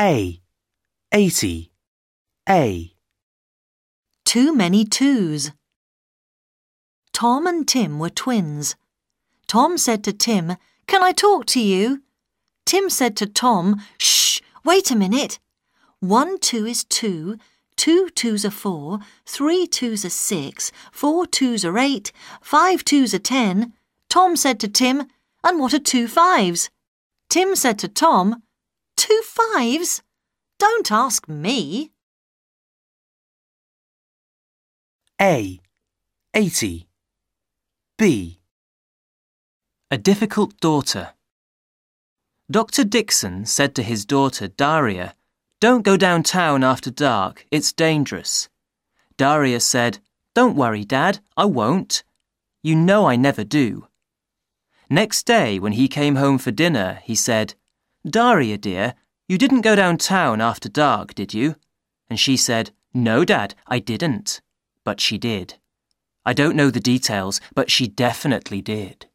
A. 80. A. Too many twos. Tom and Tim were twins. Tom said to Tim, Can I talk to you? Tim said to Tom, Shh, wait a minute. One two is two, two twos are four, three twos are six, four twos are eight, five twos are ten. Tom said to Tim, And what are two fives? Tim said to Tom, fives? Don't ask me. A. 80. B. A difficult daughter. Dr. Dixon said to his daughter Daria, Don't go downtown after dark, it's dangerous. Daria said, Don't worry, Dad, I won't. You know I never do. Next day, when he came home for dinner, he said, Daria, dear, you didn't go downtown after dark, did you? And she said, No, Dad, I didn't. But she did. I don't know the details, but she definitely did.